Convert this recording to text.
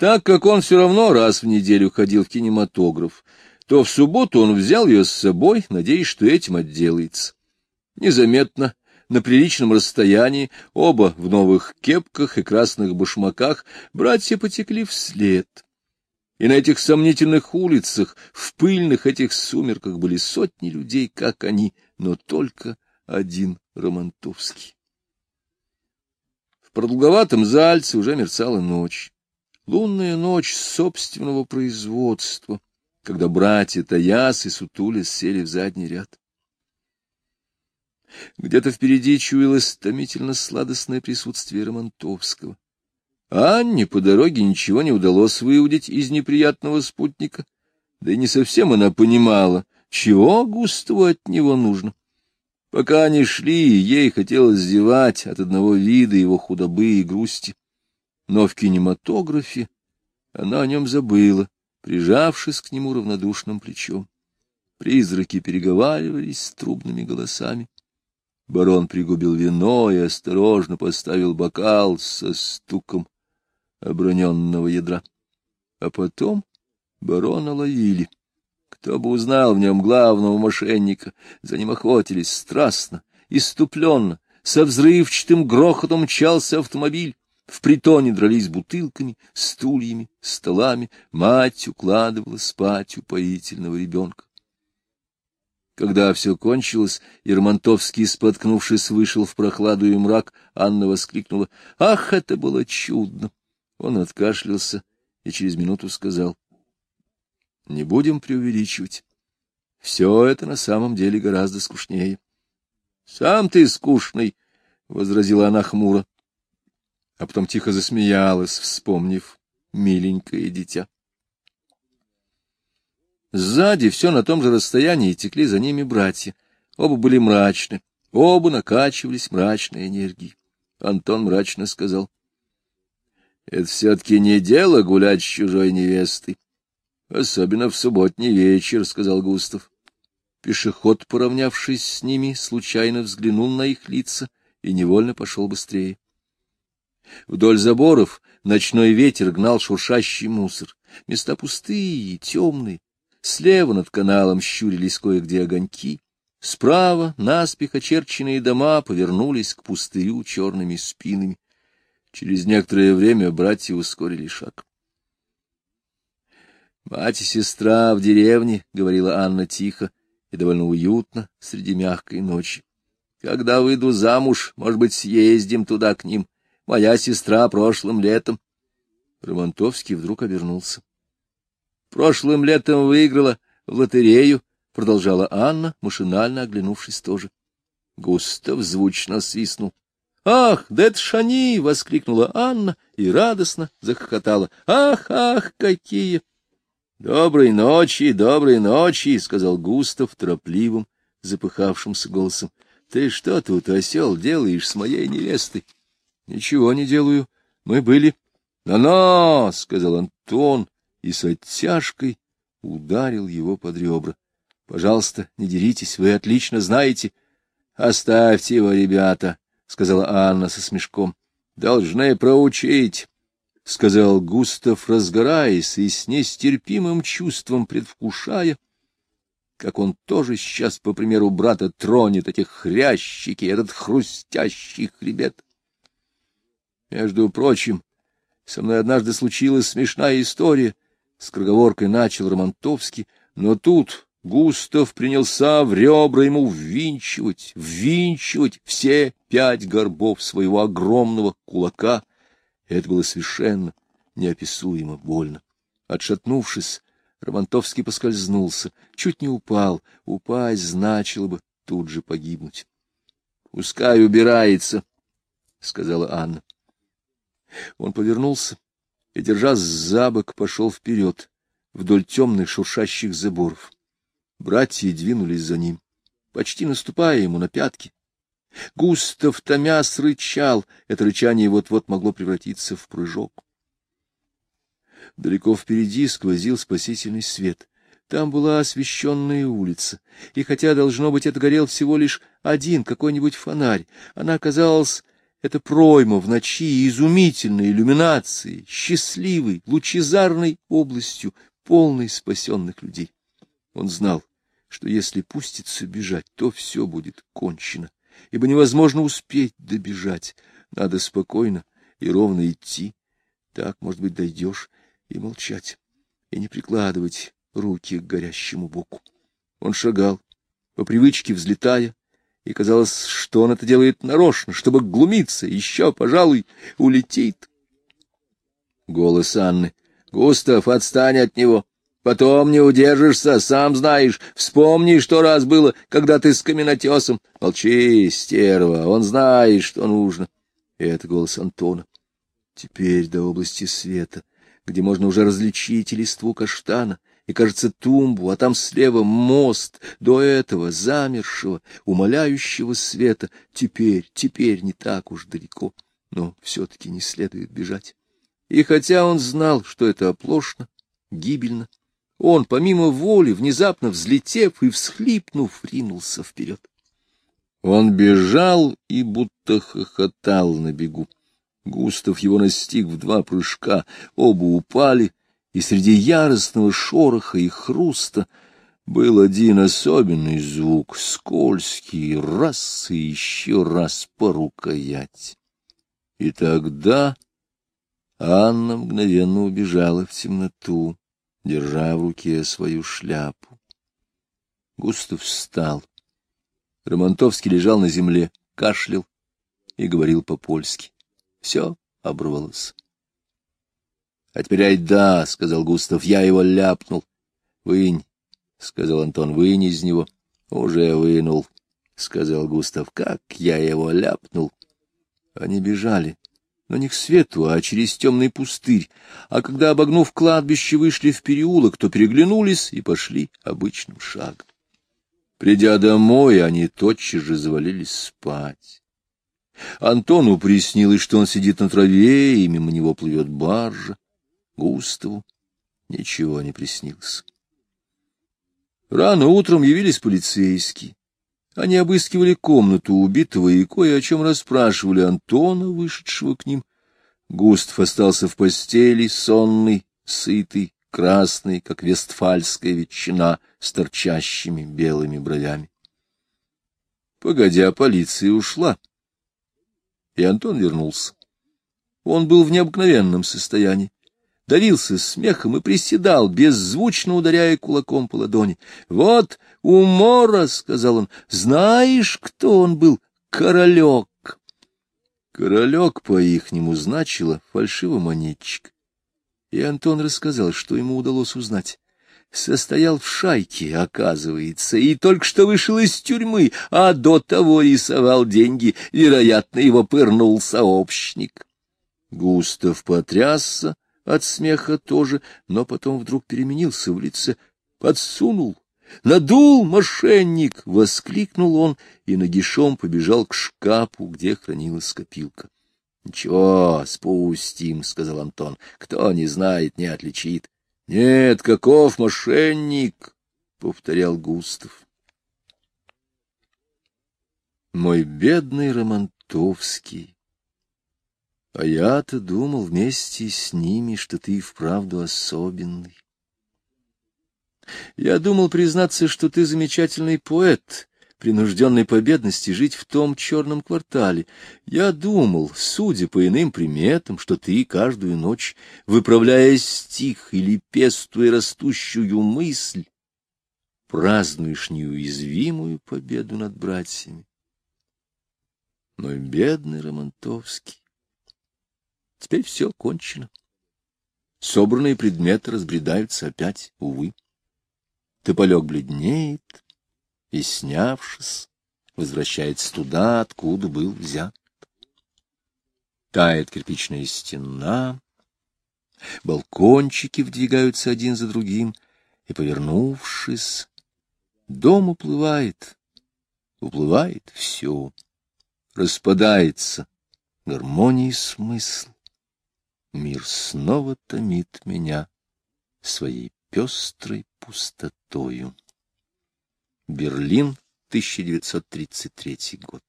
Так как он все равно раз в неделю ходил в кинематограф, то в субботу он взял ее с собой, надеясь, что этим отделается. Незаметно, на приличном расстоянии, оба в новых кепках и красных башмаках, братья потекли вслед. И на этих сомнительных улицах, в пыльных этих сумерках были сотни людей, как они, но только один Романтовский. В продолговатом зальце уже мерцала ночь. Лунная ночь собственного производства, когда братья Таяс и Сутулис сели в задний ряд. Где-то впереди чуялось томительно сладостное присутствие Романтовского. Анне по дороге ничего не удалось выудить из неприятного спутника, да и не совсем она понимала, чего Густаву от него нужно. Пока они шли, ей хотелось зевать от одного вида его худобы и грусти. Но в кинематографе она о нем забыла, прижавшись к нему равнодушным плечом. Призраки переговаривались с трубными голосами. Барон пригубил вино и осторожно поставил бокал со стуком оброненного ядра. А потом барона ловили. Кто бы узнал в нем главного мошенника, за ним охотились страстно, иступленно, со взрывчатым грохотом мчался автомобиль. В притоне дрались бутылками, стульями, столами. Мать укладывала спать упоительного ребенка. Когда все кончилось, и Романтовский, споткнувшись, вышел в прохладу и мрак, Анна воскликнула «Ах, это было чудно!» Он откашлялся и через минуту сказал. — Не будем преувеличивать. Все это на самом деле гораздо скучнее. — Сам ты скучный, — возразила она хмуро, а потом тихо засмеялась, вспомнив миленькое дитя. Сзади все на том же расстоянии текли за ними братья. Оба были мрачны, оба накачивались мрачной энергией. Антон мрачно сказал — это все-таки не дело гулять с чужой невестой. Особенно в субботний вечер, — сказал Густав. Пешеход, поравнявшись с ними, случайно взглянул на их лица и невольно пошел быстрее. Вдоль заборов ночной ветер гнал шуршащий мусор. Места пустые темные. Слева над каналом щурились кое-где огоньки. Справа наспех очерченные дома повернулись к пустырю черными спинами. Через некоторое время братья ускорили шаг. «Мать и сестра в деревне», — говорила Анна тихо и довольно уютно среди мягкой ночи. «Когда выйду замуж, может быть, съездим туда к ним. Моя сестра прошлым летом». Романтовский вдруг обернулся. «Прошлым летом выиграла в лотерею», — продолжала Анна, машинально оглянувшись тоже. Густав звучно свистнул. «Ах, да это шани!» — воскликнула Анна и радостно захохотала. «Ах, ах, какие!» «Доброй ночи, доброй ночи!» — сказал Густав торопливым, запыхавшимся голосом. «Ты что тут, осел, делаешь с моей невестой?» «Ничего не делаю. Мы были...» «На-на!» — сказал Антон и с оттяжкой ударил его под ребра. «Пожалуйста, не деритесь, вы отлично знаете...» «Оставьте его, ребята!» — сказала Анна со смешком. — Должны проучить, — сказал Густав, разгораясь и с нестерпимым чувством предвкушая, как он тоже сейчас, по примеру брата, тронет эти хрящики, этот хрустящий хребет. Между прочим, со мной однажды случилась смешная история, — с кроговоркой начал Романтовский, но тут Густав принялся в ребра ему ввинчивать, ввинчивать все пять горбов своего огромного кулака. Это было совершенно неописуемо больно. Отшатнувшись, Романтовский поскользнулся, чуть не упал. Упасть значило бы тут же погибнуть. — Пускай убирается, — сказала Анна. Он повернулся и, держась за бок, пошел вперед, вдоль темных шуршащих заборов. Братья двинулись за ним, почти наступая ему на пятки. Густав томяс рычал, это рычание вот-вот могло превратиться в прыжок. Далеко впереди сквозил спасительный свет. Там была освещенная улица, и хотя, должно быть, это горел всего лишь один какой-нибудь фонарь, она казалась Это пройма в ночи изумительной иллюминации, счастливой, лучезарной областью, полной спасенных людей. Он знал, что если пустится бежать, то все будет кончено, ибо невозможно успеть добежать. Надо спокойно и ровно идти. Так, может быть, дойдешь и молчать, и не прикладывать руки к горящему боку. Он шагал, по привычке взлетая, и казалось, что он это делает нарочно, чтобы глумиться, еще, пожалуй, улетит. Голос Анны. — Густав, отстань от него. Потом не удержишься, сам знаешь. Вспомни, что раз было, когда ты с каменотесом. Молчи, стерва, он знает, что нужно. И это голос Антона. Теперь до области света, где можно уже различить листву каштана, и, кажется, тумбу, а там слева мост, до этого замершего, умоляющего света. Теперь, теперь не так уж далеко, но все-таки не следует бежать. И хотя он знал, что это оплошно, гибельно, он, помимо воли, внезапно взлетев и всхлипнув, ринулся вперед. Он бежал и будто хохотал на бегу. Густав его настиг в два прыжка, оба упали, и среди яростного шороха и хруста был один особенный звук, скользкий, раз и еще раз по рукоять. И тогда Анна мгновенно убежала в темноту, держа в руке свою шляпу. Густав встал. Романтовский лежал на земле, кашлял и говорил по-польски. Все оборвалось. — А теперь да, сказал Густав, — я его ляпнул. — Вынь, — сказал Антон, — вынь из него. — Уже вынул, — сказал Густав, — как я его ляпнул. Они бежали, но не к свету, а через темный пустырь, а когда, обогнув кладбище, вышли в переулок, то переглянулись и пошли обычным шагом. Придя домой, они тотчас же завалились спать. Антону приснилось, что он сидит на траве, и мимо него плывет баржа. Густаву ничего не приснилось. Рано утром явились полицейские. Они обыскивали комнату убитого и кое о чем расспрашивали Антона, вышедшего к ним. Густав остался в постели, сонный, сытый, красный, как вестфальская ветчина, с торчащими белыми бровями. Погодя, полиция ушла, и Антон вернулся. Он был в необыкновенном состоянии давился смехом и приседал, беззвучно ударяя кулаком по ладони. — Вот умора, — сказал он, — знаешь, кто он был? Королек. Королек по-ихнему значило фальшивомонетчик. И Антон рассказал, что ему удалось узнать. Состоял в шайке, оказывается, и только что вышел из тюрьмы, а до того рисовал деньги, вероятно, его пырнул сообщник. Густав потрясся, от смеха тоже, но потом вдруг переменился в лице. «Подсунул! Надул, мошенник!» — воскликнул он и нагишом побежал к шкафу, где хранилась копилка. — Ничего, спустим, — сказал Антон. — Кто не знает, не отличит. — Нет, каков мошенник! — повторял Густав. Мой бедный Романтовский! А я-то думал вместе с ними, что ты и вправду особенный. Я думал признаться, что ты замечательный поэт, принужденный по бедности жить в том черном квартале. Я думал, судя по иным приметам, что ты каждую ночь, выправляя стих или пестуя растущую мысль, празднуешь неуязвимую победу над братьями. Мой бедный Романтовский, Теперь все кончено. Собранные предметы разбредаются опять, увы. Тополек бледнеет и, снявшись, возвращается туда, откуда был взят. Тает кирпичная стена, балкончики вдвигаются один за другим, и, повернувшись, дом уплывает, уплывает все, распадается гармонии смысл. Мир снова томит меня своей пестрой пустотою. Берлин, 1933 год.